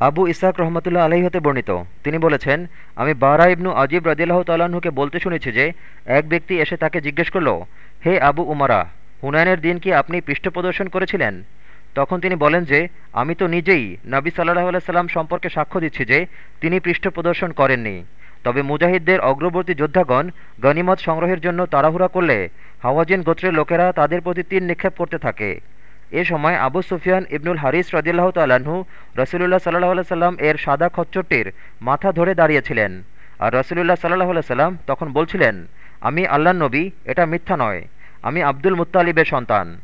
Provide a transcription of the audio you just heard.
আবু ইসাক রহমতুল্লাহ আলহী হতে বর্ণিত। তিনি বলেছেন, আমি বারা ইবনু আজিব রদিল্লাহ তাল্লাহ্নকে বলতে শুনেছি যে, এক ব্যক্তি এসে তাকে জিজ্ঞেস করল, হে আবু উমারা হুনায়নের দিন কি আপনি পৃষ্ঠ প্রদর্শন করেছিলেন? তখন তিনি বলেন যে, আমি তো নিজেই নবী সাল্লাহ আলাইসাল্লাম সম্পর্কে সাক্ষ্য দিচ্ছি যে, তিনি পৃষ্ঠ প্রদর্শন করেননি। তবে মুজাহিদদের অগ্রবর্তী যোদ্ধাগণ গনিমত সংগ্রহের জন্য তাড়াহুড়া করলে হাওয়াজিন গোত্রের লোকেরা তাদের প্রতি তীর নিক্ষেপ করতে থাকে। এ সময় আবু সুফিয়ান ইবনুল হারিস রদিল্লাহ তাল্লাহ্ন রসুলুল্লাহ সাল্লাহ সাল্লাম এর সাদা খচ্চরটির মাথা ধরে দাঁড়িয়েছিলেন। আর রসুলুল্লাহ সাল্লাহ সাল্লাম তখন বলছিলেন, আমি আল্লাহ নবী, এটা মিথ্যা নয়। আমি আব্দুল মুত্তালিবের সন্তান।